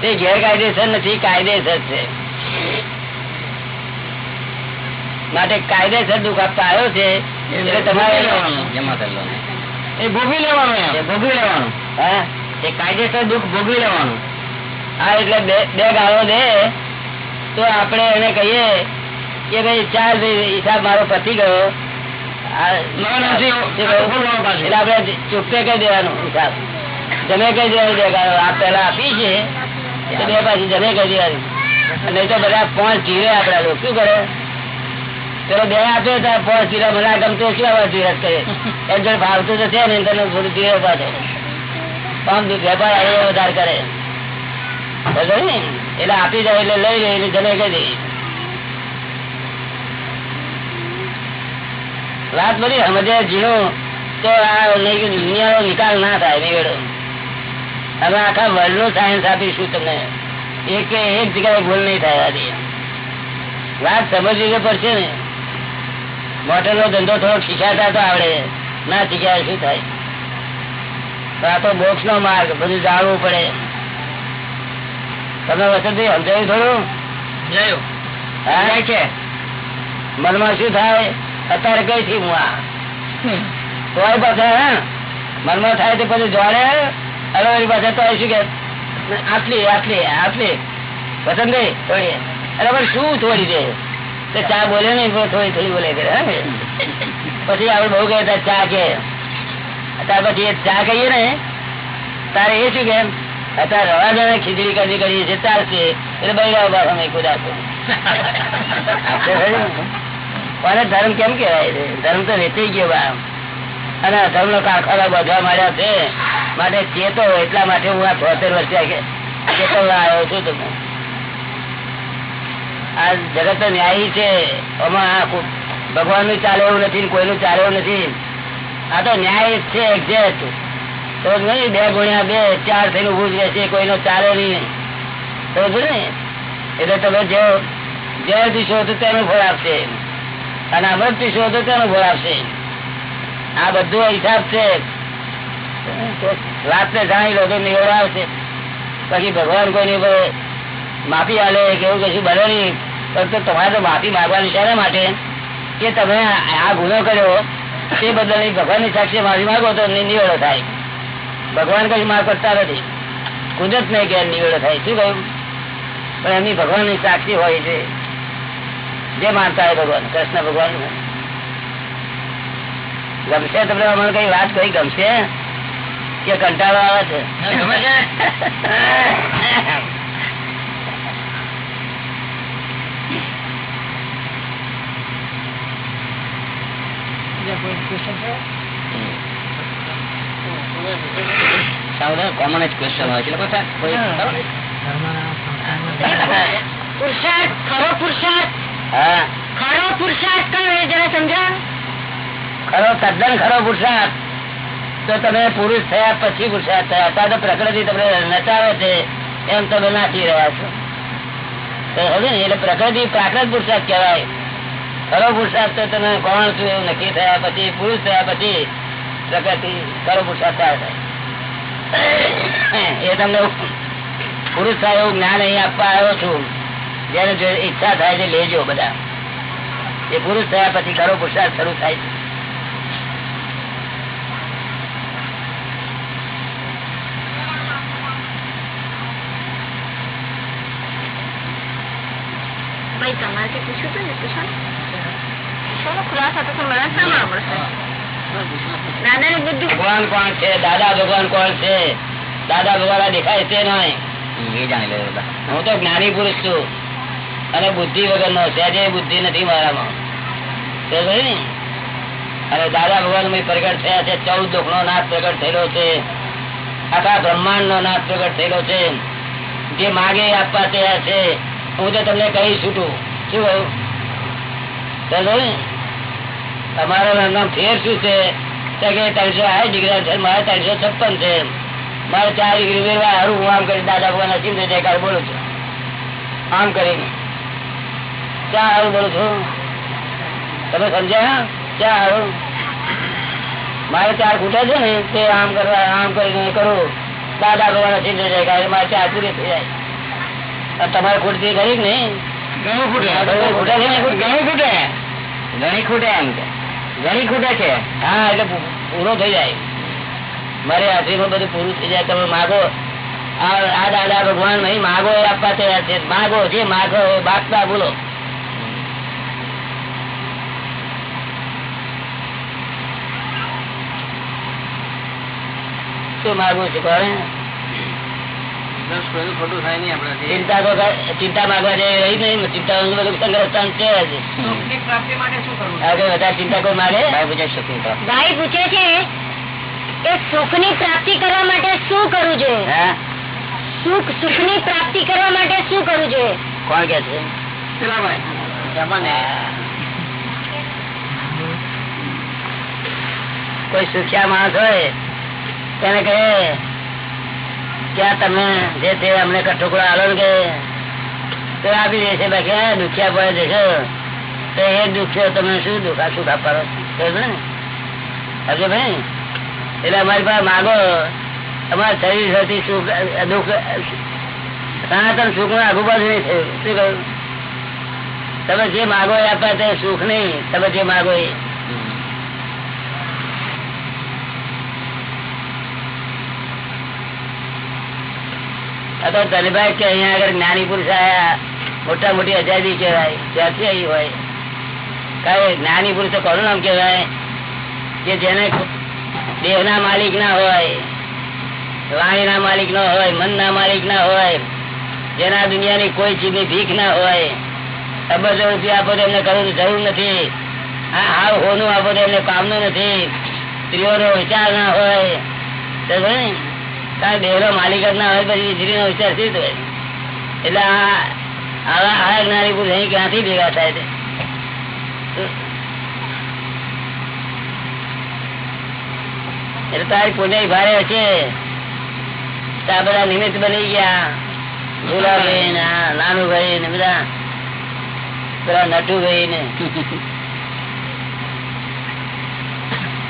તે ગેરકાયદેસર નથી, કાયદેસર છે. માટે કાયદેસર દુઃખ આપતા આવ્યો છે એટલે તમારે જમા કરી લો એ ભોગવી લેવાનું ભોગવી લેવાનું. હા? એ કાયદેસર દુઃખ ભોગવી લેવાનું. હા એટલે બે ગાળો દે. તો આપણે એને કહીએ કે ભાઈ ચાલ હિસાબ મારો પતી ગયો. એટલે આપડે ચૂકતે કઈ દેવાનું હિસાબ જમે કઈ દેવાનું બે ગાળો. આ પેલા આપી છે. બે પાછી જમે કઈ દેવાની. નહીં તો બધા પાંચ જીવે આપડા લોકો. શું કરે? પેલો બે આપે તો પાંચ જીરા મને આ ગમતો કેવા જીરત કરે એમ જોડે ભાવતું તો છે ને તને થોડું જીરે પાછો આમ વેપાર આવ્યો વધાર કરે. એટલે આપી જાય એટલે લઈ લે એટલે જમે કહી દે. વાત બધી સમજે ઝીણું તો આ દુનિયાનો નિકાલ ના થાય, નિવેડો. અમે આખા વર્લ્ડનું સાયન્સ આપીશું તમને. એક એક જગ્યાએ ભૂલ નહીં થાય, આથી. વાત સમજવી પડશે ને. મોટર નો ધંધો થોડો શીખ્યાતા તો આવડે. ના શીખ્યા શું થાય? તો આ તો મોક્ષ નો માર્ગ બધું જાણવું પડે. તમે વસંતભાઈ સમજાયું થોડું? છે. મનમાં શું થાય? અત્યારે કઈ થી હું આ? તોય પાછા હા? મનમાં થાય તો પછી જોડે. એની પાછા તો શું કે આટલી આટલી આટલી. વસંતભાઈ થોડી અરે પણ શું થોડી દે? ચા બોલે નહીં થોડી થોડી બોલે કરે પછી આપડે બહુ કહેતા, ચા કે. ત્યાર પછી ચા કહીએ ને, તારે એ શું કેમ? ધર્મ કેમ કેવાય ધર્મ તો વેચાઈ ગયો બા. અને ધર્મ નો કારખાના બધા મળ્યા છે. માટે ચેતો એટલા માટે હું આ છોતેર વર્ષે આવ્યો છું તમને. આ જગત તો ન્યાયી છે. ભગવાનનું ચાલે એવું નથી કોઈનું ચાલે એવું નથી. આ તો ન્યાય છે એક્ઝેક્ટ તો નહીં, બે ગુણ્યા બે, ચાર થઈને ઉભું જ રહેશે, કોઈનો ચાલે નહીં. તો ને એટલે તમે જે જે દિશો તો તેનું ફળ આપશે. અને અમૃત દિશો તો તેનું ફળ આપશે. આ બધું હિસાબ છે. રાત્રે જાણી લો તો નિવડાવશે પછી ભગવાન કોઈ પર માફી આલે કે એવું કશું બને નહીં પરંતુ તમારે તો માફી માગવાની શેના માટે કે તમે આ ગુનો કર્યો તે બદલ ભગવાનની સાક્ષી માફી માગો તો નિવેડો થાય. ભગવાન કઈ માફ કરતા નથી. કુદરત ને કે નિવેડો થાય. શું કહ્યું? પણ એમની ભગવાનની સાક્ષી હોય છે. જે માનતા હોય ભગવાન કૃષ્ણ ભગવાન. ગમશે તમને મને કઈ વાત કઈ ગમશે? કે કંટાળો આવે છે <laughs> ગમે છે? કોમન જ ક્વેશ્ચન હોય છે. પુરુષાર્થ ખરો પુરુષાર્થ? હા. ખરો પુરુષાર્થ કયો એ જરા સમજાવો ખરો તદ્દન ખરો પુરુષાર્થ. તો તમે પુરુષ થયા પછી પુરુષાર્થ થયા. અથવા તો પ્રકૃતિ તમને નચાવે છે. એમ તમે નાચી રહ્યા છો. હવે ને એટલે પ્રકૃતિ પ્રાકૃત પુરુષાર્થ કહેવાય. ખરો પુરુષાર્થ તો કોણ છું એવું નક્કી થયા પછી, પુરુષ થયા પછી પ્રગતિ ખરો પુરુષાર્થ થાય. એ તમને પુરુષ થાય એવું જ્ઞાન અહીં આપવા આવ્યો છું. જેને જો ઈચ્છા થાય છે લેજો બધા. એ પુરુષ થયા પછી ખરો પુરુષાર્થ શરૂ થાય છે. તમારે પૂછ્યું હતું ને? પૂછો ભગવાન કોણ છે? દાદા ભગવાન કોણ છે? દાદા ભગવાન દેખાય છે નહીં. હું તો જ્ઞાની પુરુષ છું. અને બુદ્ધિ વગર નો સહેજે બુદ્ધિ નથી મારામાં. અને દાદા ભગવાન પ્રગટ થયા છે. ચૌદ દુઃખ નો નાશ પ્રગટ થયેલો છે. આખા બ્રહ્માંડ નો નાશ પ્રગટ થયેલો છે. જે માગે આપવા તૈયાર છે. હું તો તમને કહી છૂટું. શું કહ્યું? તમારા નામ ફેર શું છે? કે ત્રણસો આઠ ડિગ્રી છે મારે ત્રણસો છપ્પન છે મારે ચાર ડિગ્રી હારું હું આમ કરી દાદા ભગવાન અસીમ ને જયકાર બોલું છું. આમ કરીને. ક્યાં હારું બોલું છું. તમે સમજ્યા? ક્યાં હારું. મારે ચાર ખૂટે છે ને તે આમ કરવા આમ કરીને કરું. દાદા ભગવાન અસીમ ને જયકાર મારે ચાર પૂરી થઈ જાય. તમારે ખૂટતી ખરી કે નહીં? ઘણું ખૂટે. ઘણું ખૂટે ને? ઘણું ખૂટે. ઘણી ખૂટે એમ કે. ઘણી ખૂટે છે. હા, એટલે પૂરો થઈ જાય. મારે હાથરીમાં બધું પૂરું થઈ જાય. તમે માગો. આ દાદા ભગવાન નહીં, માગો આપવા તૈયાર છે. માગો, જે માગો એ બાગતા બોલો. શું માગવું છે કોને ખોટું થાય નહીં આપડે ચિંતા માગવા જેવી રહી નહીં ચિંતા બધું છે જ. પ્રાપ્તિ માટે શું કરવું? આગળ વધારે ચિંતા કોઈ મારે ભાઈ પૂછે છે કે સુખની પ્રાપ્તિ કરવા માટે શું કરવું જોઈએ? સુખ સુખની પ્રાપ્તિ કરવા માટે શું કરવું જોઈએ? કોણ કે છે? કોઈ સુખ્યા માણસ હોય તેને કહે ક્યાં તમે જે તે અમને કઠોકડો આલો કે તો આપી દેશે બાકી દુખ્યા પડે દેશો તો એ દુખ્યો, તમે શું દુખા સુખ આપવાનો? સમજો ભાઈ? એટલે અમારી પાસે માગો, અમારા શરીર સૌથી સુખ, દુઃખ, સનાતન સુખનું આગુ બાજુ નહીં થયું. શું કહ્યું? તમે જે માગો એ આપ્યા તે સુખ નહીં. તમે જે માગો એ તો ધનભાઈ કે અહીંયા આગળ જ્ઞાની પુરુષ આયા મોટા મોટી અજાયબી કહેવાય ત્યાંથી આવી હોય. કઈ જ્ઞાની પુરુષો કોનું નામ કહેવાય? કે જેને દેહ ના માલિક ના હોય વાણી ના માલિક ના હોય મન ના માલિક ના હોય, જેના દુનિયાની કોઈ ચીજની ભીખ ના હોય અબજો રૂપિયા આપો તો એમને કરવું જરૂર નથી. આ હાવ હોનું આપો તો એમને કામનું નથી. સ્ત્રીઓનો વિચાર ના હોય? કારણ માલિક જ ના હોય પછી સ્ત્રીનો વિચાર શું હોય એટલે આવા આ પુરુષ અહીં ક્યાંથી ભેગા થાય છે? એટલે તારી પુણ્ય ભારે છે? આ બધા નિમિત્ત બની ગયા. ભૂલાભાઈ ને નાનુભાઈ ને બધા પેલા નટુભાઈ ને <laughs>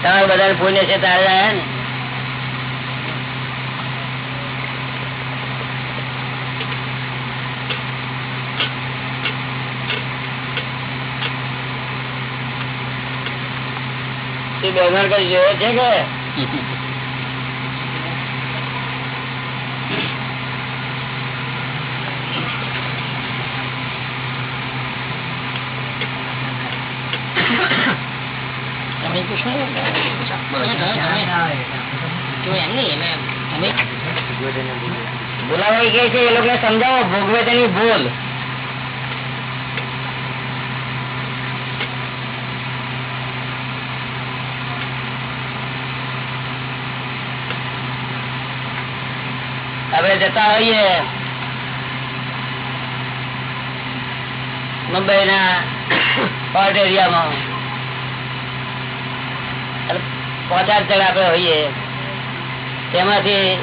તમારે બધા પુણ્ય છે તારે ને? તું બેમાર કઈ જોયો છે કે? તમે પૂછો બોલાવાઈ છે એ લોકોને સમજાવો ભોગવે તેની ભૂલ. આપણે જતા હોઈએ. મુંબઈ ના પોર્ટ એરિયામાં પોચાર ચડ આપડે હોઈએ. તેમાંથી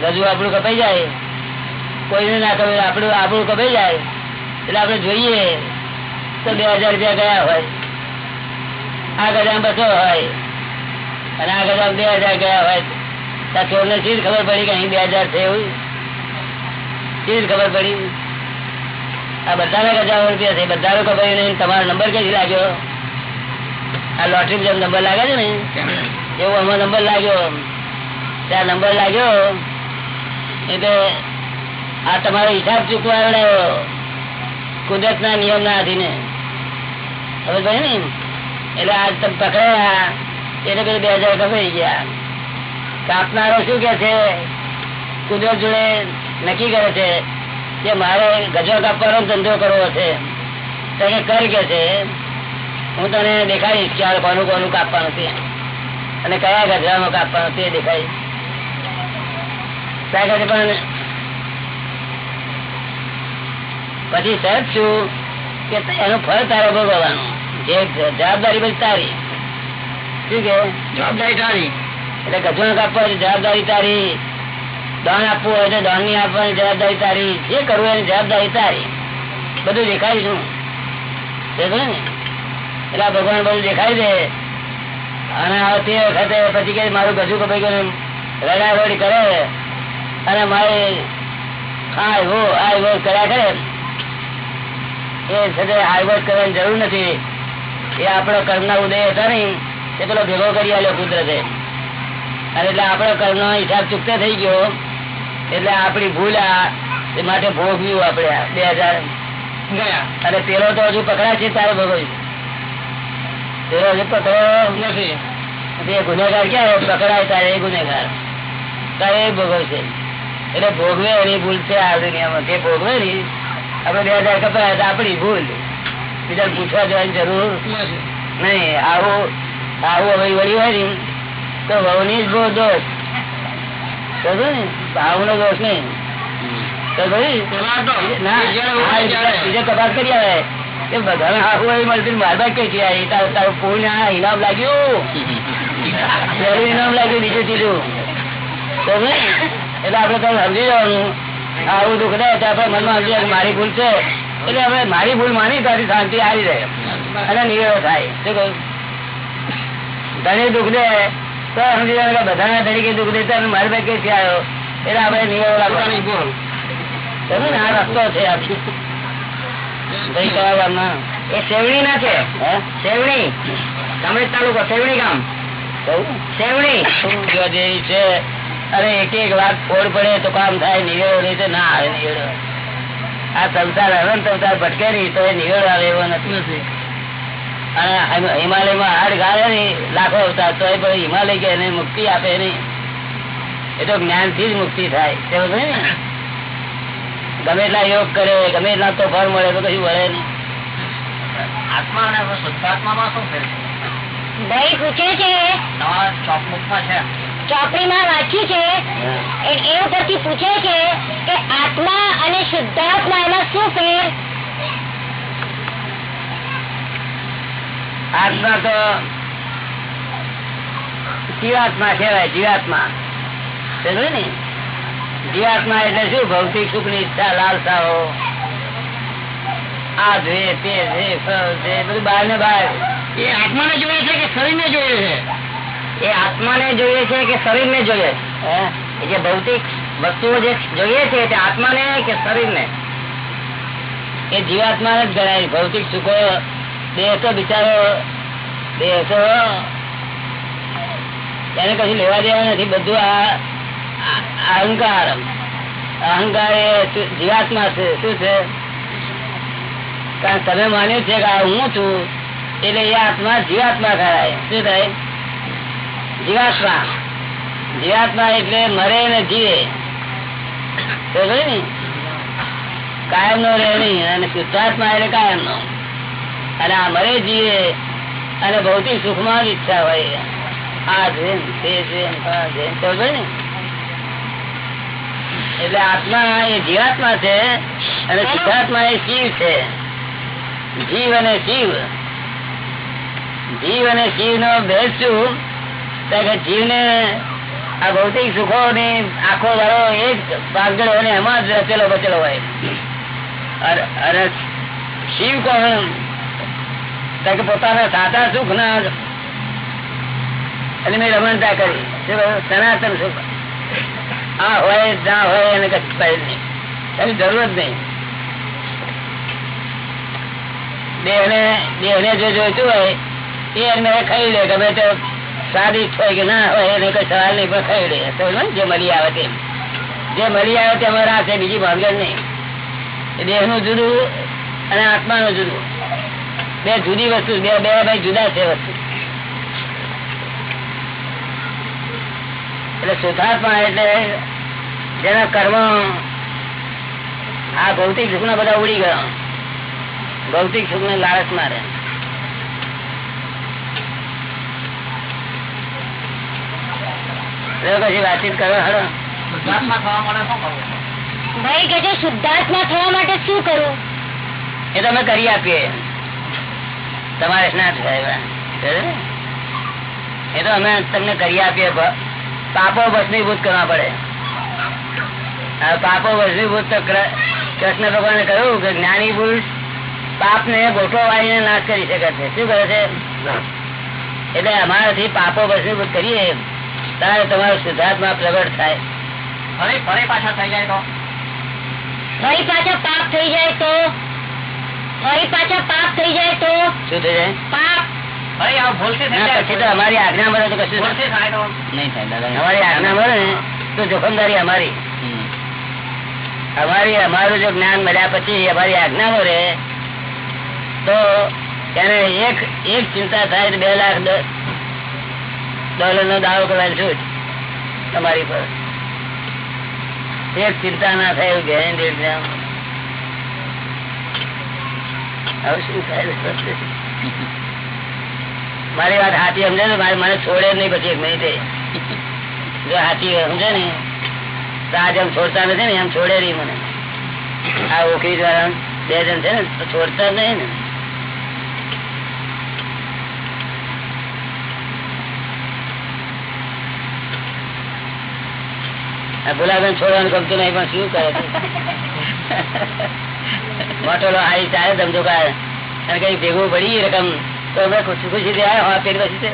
ગજુ આપણું કપાઈ જાય. કોઈને ના કપાય આપણું આપણું કપાઈ જાય. એટલે આપણે જોઈએ તો બે હજાર રૂપિયા ગયા હોય. આ ગજામાં બસો હોય. અને આ ગજામાં બે હજાર ગયા હોય. ચોર ને ચીજ ખબર પડી કે અહીં બે હજાર છે એવું? ચીજ ખબર પડી? આ બધાને હજાર રૂપિયા છે. બધા લોકો ભાઈ તમારો નંબર ક્યાંથી લાગ્યો? આ લોટરી જેમ નંબર લાગે છે ને? એવો અમારો નંબર લાગ્યો. ત્યાં નંબર લાગ્યો. એટલે આ તમારો હિસાબ ચૂકવાનો કુદરત ના નિયમ ના આધીને. ખબર પડે ને? એટલે આ તમે પકડાયા. એટલે પેલું બે હજાર કપાઈ ગયા. કાપનારો શું કે છે? કુદરત જોડે નક્કી કરે છે કે મારે ગજો કાપવાનો ધંધો કરવો છે. કે કર કે છે, હું તને દેખાડીશ કે કોનું કોનું કાપવાનું છે. અને કયા ગજરામાં કાપવાનું તે દેખાડીશ. પણ પછી સહજ છું કે એનું ફળ તારે ભોગવવાનું. જે જવાબદારી બધી તારી. શું કે? જવાબદારી તારી. એટલે ગજણ કાપવાની જવાબદારી તારી. દાન આપવું હોય તો દાનની આપવાની જવાબદારી તારી. જે કરવું એની જવાબદારી તારી. બધું દેખાય શું એટલે ભગવાન બધું દેખાય દે. અને તે વખતે પછી કે મારું ગજુ કપાઈ ગયું રડા રડી કરે. અને મારે આ એવો કર્યા કરે એ સાથે હાઈવટ કરવાની જરૂર નથી. એ આપણો કર્મના ઉદય હતા નહીં. એ પેલો ભેગો કરી આલ્યો કુદરતે. અને એટલે આપણો કર્મ નો હિસાબ ચૂકતો થઈ ગયો. એટલે આપડી ભૂલ આ એ માટે ભોગવ્યું આપડે બે હજાર અને પેલો તો હજુ પકડાય છે તારે ભોગવ્યું પેલો હજુ પકડો નથી. ગુનેગાર ક્યાં પકડાય તારે એ ગુનેગાર. તારે એ ભોગવશે એટલે ભોગવે એની ભૂલ છે આ દુનિયામાં. તે ભોગવે ની આપડે બે હજાર કપડાય તો આપણી ભૂલ. બીજા પૂછવા જવાની જરૂર નહીં. આવું આવું હવે વળી હોય ને. તો વહુની જ બહુ દોષ ભાવનો દોષ નહીં. તપાસ કરી આવે. કે બધાને હાકું હોય મળતી મારબા કઈ છે તારું તારું પૂર્ણ ઇનામ લાગ્યું. પહેલું ઇનામ લાગ્યું બીજું ત્રીજું એટલે આપડે તો સમજી જવાનું. આવું દુઃખ થાય તો આપડે મનમાં સમજી જાય મારી ભૂલ છે. એટલે હવે મારી ભૂલ માની ત્યાંથી શાંતિ આવી રહે અને નિવેડો થાય. શું કહ્યું દુઃખ દે. તો સમજી જાય કે બધાના તરીકે દુઃખ દેતા મારી પાસે ક્યાંથી આવ્યો? એટલે આપડે પોતાની લાગવાનો. ભૂલ. ને આ રસ્તો છે ભાઈ એ સેવણી ના છે સેવણી કામરેજ તાલુકો સેવણી ગામ. સેવણી જો જેવી છે? અરે એક એક વાત ફોડ પડે તો કામ થાય નિવેડો નહીં તો ના આવે નિવેડો. આ સંસાર અનંત સંસાર ભટકે નહીં તો એ નિવેડો આવે એવો નથી. હિમાલયમાં હાડ ગાળે ને લાખો અવતાર તો એ પછી હિમાલય કે એને મુક્તિ આપે નહીં. એ તો જ્ઞાનથી જ મુક્તિ થાય સમજ ને? ગમે એટલા યોગ કરે ગમે એટલા તો ફળ મળે તો કશું વળે નહીં. આત્મા અને શુદ્ધાત્મામાં શું ફેર ભાઈ પૂછે છે. ચોકબુકમાં છે. વાંચ્યું છે. એ એ ઉપરથી પૂછે છે કે આત્મા અને શુદ્ધાત્મા એમાં શું ફેર? આત્મા તો જીવાત્મા કહેવાય જીવાત્મા. ને? જીવાત્મા એટલે શું? ભૌતિક સુખની ઈચ્છા લાલસાઓ. આ જોઈએ તે છે છે બધું બહાર ને બહાર. એ આત્માને જોઈએ છે કે શરીરને જોઈએ છે? એ આત્માને જોઈએ છે કે શરીરને જોઈએ? હે? એ જે ભૌતિક વસ્તુઓ જે જોઈએ છે તે આત્મા ને કે શરીર ને એ જીવાત્મા જ ગણાય. ભૌતિક સુખો એને કશું લેવા દેવા નથી, બધું આ અહંકાર. અહંકાર એ જીવાત્મા છે, શું છે? કારણ તમે માન્યું છે કે હું છું, એટલે એ આત્મા જીવાત્મા થાય શું થાય? જીવાત્મા. જીવાત્મા એટલે મરે ને જીવે. કાયમ નો? રહે નહીં, અને શુદ્ધાત્મા એટલે કાયમ નો અને આ મરે જીવે અને ભૌતિક સુખમાં જ ઈચ્છા હોય. આ છે તે છે ને તો ને. એટલે આત્મા એ જીવાત્મા છે અને સિદ્ધાત્મા એ શિવ છે. જીવ અને શિવ. જીવ અને શિવ નો ભેદ શું? જીવ ને આ ભૌતિક સુખો ની આખો વાળો એક જ ને એમાં જ રચેલો બચેલો હોય. અને અરે શિવ કોણ? તો કે પોતાના સાચા સુખ ના અને મેં રમણતા કરી. સનાતન સુખ. આ હોય, ના હોય એને કઈ નહીં. એની જરૂર નહીં. દેહને દેહને જે જોઈતું હોય એને ખાઈ લે ગમે તો સાદી હોય કે ના હોય એને કઈ સવાલ નહીં, પણ ખાઈ લે. તો જે મળી આવે તે જે મળી આવે તે અમારે છે બીજી ભાંગણ નહીં. દેહનું જુદું અને આત્મા નું જુદું. બે જુદી વસ્તુ બે બે ભાઈ જુદા છે વસ્તુ. એટલે શુદ્ધાત્મા એટલે જેના કર્મ આ ભૌતિક સુખ ના બધા ઉડી ગયા. ભૌતિક સુખ ને લાલચ મારે. પછી વાતચીત કરો હળો શુદ્ધાત્મા થવા માટે શું કરવું? ભાઈ કે શુદ્ધાત્મા થવા માટે શું કરવું એ તમે કરી આપીએ. તમારે ના થાય એ તો અમે તમને કરી આપીએ પાપો ભસ્મીભૂત કરવા પડે. પાપો ભસ્મીભૂત તો કૃષ્ણ ભગવાને કહ્યું કે જ્ઞાની પુરુષ પાપ ને ગોઠવો વાળીને નાશ કરી શકે છે. શું કરે છે? એટલે અમારાથી પાપો ભસ્મીભૂત કરીએ ત્યારે તમારો શુદ્ધાત્મા પ્રગટ થાય. ફરી ફરી પાછા થઈ જાય તો. ફરી પાછા પાપ થઈ જાય તો ફરી પાછા પાપ થઈ જાય તો? શું થઈ જાય? પાપ. ફરી આ ભૂલથી થઈ ના, પછી તો જાય અમારી આજ્ઞા મળે તો કશું ભૂલથી થાય તો? નહીં થાય અમારી આજ્ઞા મળે ને તો જોખમદારી અમારી. અમારી અમારું જો જ્ઞાન મળ્યા પછી અમારી આજ્ઞા મળે તો એને એક એક ચિંતા થાય તો બે લાખ ડોલર નો દાવો કરવાની છૂટ તમારી પર. એક ચિંતા ના થાય એવું ગેરંટી છે આમ. હવે શું થાય મારી વાત હાથી સમજે ને? મારે મને છોડે નહીં પછી એક મિનિટે. જો હાથી સમજે ને? તો આ આમ છોડતા નથી ને, એમ છોડે નહીં મને. આ ઓકરી દ્વારા બે જણ છે ને છોડતા નહીં ને. આ છોડવાનું ગમતું નહીં, પણ શું કરે છે? મોટો આવી ચાલે ધમધો કાય અને કઈ ભેગું પડી રકમ તો અમે ખુશી ખુશી થી આવ્યા પેટ પછી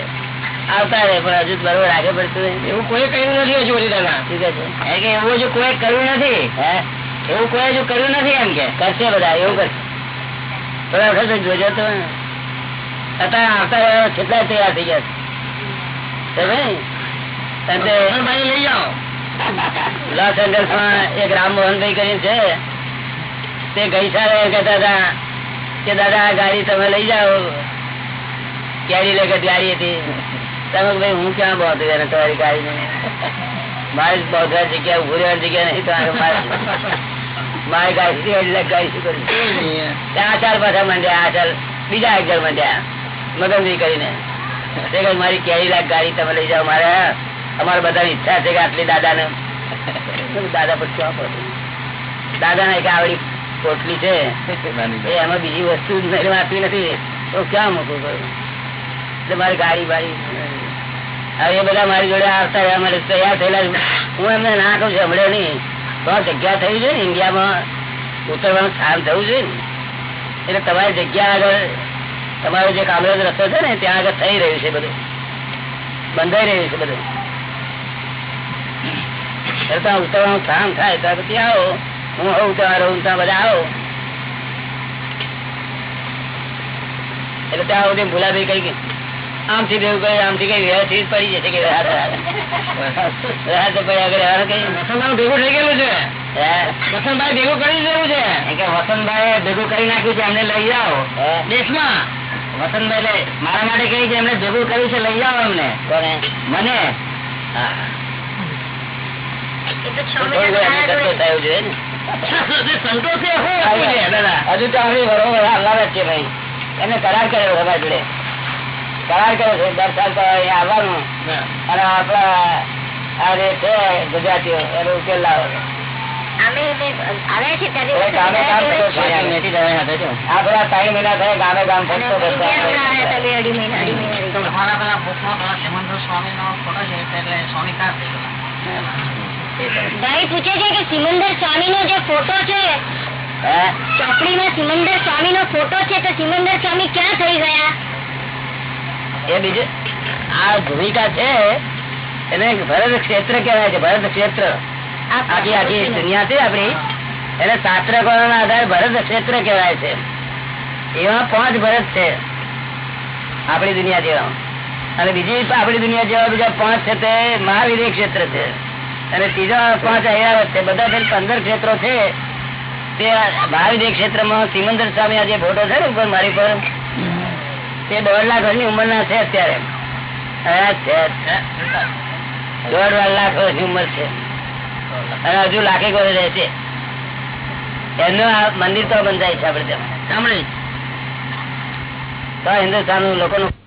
આવતા રહે પણ હજુ બરોબર આગળ પડતું એવું કોઈ કર્યું નથી હજુ દાદા શું છે? એવું હજુ કોઈ કર્યું નથી? હે? એવું કોઈ હજુ કર્યું નથી એમ કે? કરશે બધા એવું કરશે. થોડા વખત જોજો તો. અત્યારે આવતા કેટલા તૈયાર થઈ ગયા છે. તમે લઈ જાઓ. લોસ એન્જલ્સમાં એક રામમોહનભાઈ કરીને છે. તે ગઈશાલે કહેતા હતા કે દાદા આ ગાડી તમે લઈ જાઓ. કેરી લગત ગાડી હતી. તમે ભાઈ હું ક્યાં બોતું એને તમારી ગાડી મારી બોધવા જગ્યા ઉભું જગ્યા નહીં તમારે મારે ગાડી એટલે ગાડી શું કરી? આ ચાર પાછા માંડ્યા આ ચાલ. બીજા એક જણ માંડ્યા મગનજી કરીને. તે મારી કેરી લાખ ગાડી તમે લઈ જાઓ મારે અમારે બધાની ઈચ્છા છે કે આટલી દાદા ને દાદા પર ક્યાં પડે? દાદા ને આવડી પોટલી છે. એમાં બીજી વસ્તુ મેળવાતી નથી. તો ક્યાં મૂકવું એટલે મારી ગાડી બાડી હવે એ બધા મારી જોડે આવતા રહ્યા મારે તૈયાર થયેલા હું એમને ના કહું છું હમણાં નહીં. તો જગ્યા થઈ છે ને ઇન્ડિયામાં? ઉતરવાનું સ્થાન થયું છે ને. એટલે તમારી જગ્યા આગળ તમારો જે કામરેજ રસ્તો છે ને ત્યાં આગળ થઈ રહ્યું છે બધું. બંધાઈ રહ્યું છે બધું. ઉતરવાનું સ્થાન થાય ત્યાં પછી આવો. હું હોઉં ત્યાં રહું ત્યાં બધા આવો. એટલે ત્યાં સુધી ભૂલાભાઈ કઈ આમથી દેવું કઈ આમથી કઈ વ્યવસ્થિત પડી જશે કે કઈ ભેગું થઈ ગયેલું છે? વસંતભાઈ ભેગું કરી દેવું છે? કે વસંતભાઈ ભેગું કરી નાખ્યું છે એમને લઈ જાઓ? દેશમાં? વસંતભાઈ મારા માટે કહી છે એમને ભેગું કર્યું છે લઈ જાઓ એમને. મને? હા. હજુ તો આપણી બરોબર હલાવે જ ભાઈ. એમને કરાર કર્યો તમારી જોડે કરાર કર્યો છે દર સાલ તો અહીંયા આવવાનું. અને આપણા આ જે છે ગુજરાતીઓ એનો ઉકેલ લાવો. અમે બે આવ્યા છે ત્યારે? હવે ગામે ગામ વસંતભાઈ બધો આવ્યા છે. છે. આ બધા ત્રણ મહિના થયા ગામે ગામ ફરતો પેલા સ્વામી નો ફોટો છે એટલે ભાઈ પૂછે છે કે સિમંદર સ્વામી નો જે ફોટો છે ચોપડી માં સિમંદર સ્વામી નો ફોટો છે તો સિમંદર સ્વામી ક્યાં થઈ ગયા? એ બીજું આ ભૂમિકા છે એને ભરત ક્ષેત્ર કહેવાય છે ભરત ક્ષેત્ર. આખી આખી દુનિયા છે આપડી એને શાસ્ત્ર ના આધારે ભરત ક્ષેત્ર કહેવાય છે. એવા પાંચ ભરત છે આપણી દુનિયા જેવા. અને બીજી આપણી દુનિયા જેવા બીજા પાંચ છે તે મહાવીર ક્ષેત્ર છે. અને ત્રીજા પાંચ ઐરાવત છે. બધા પંદર ક્ષેત્રો છે. તે ભાવિદેવ ક્ષેત્રમાં સિમંદર સ્વામી આ જે ફોટો છે ને ઉપર મારી પર? તે દોઢ લાખ વર્ષની ઉંમરના છે અત્યારે. છે. દોઢ લાખ વર્ષની ઉંમર છે. અને હજુ લાખેક વર્ષ રહેશે એમનું આ મંદિર તો બંધાય છે આપડે ત્યાં. તો હિન્દુસ્તાન લોકોનું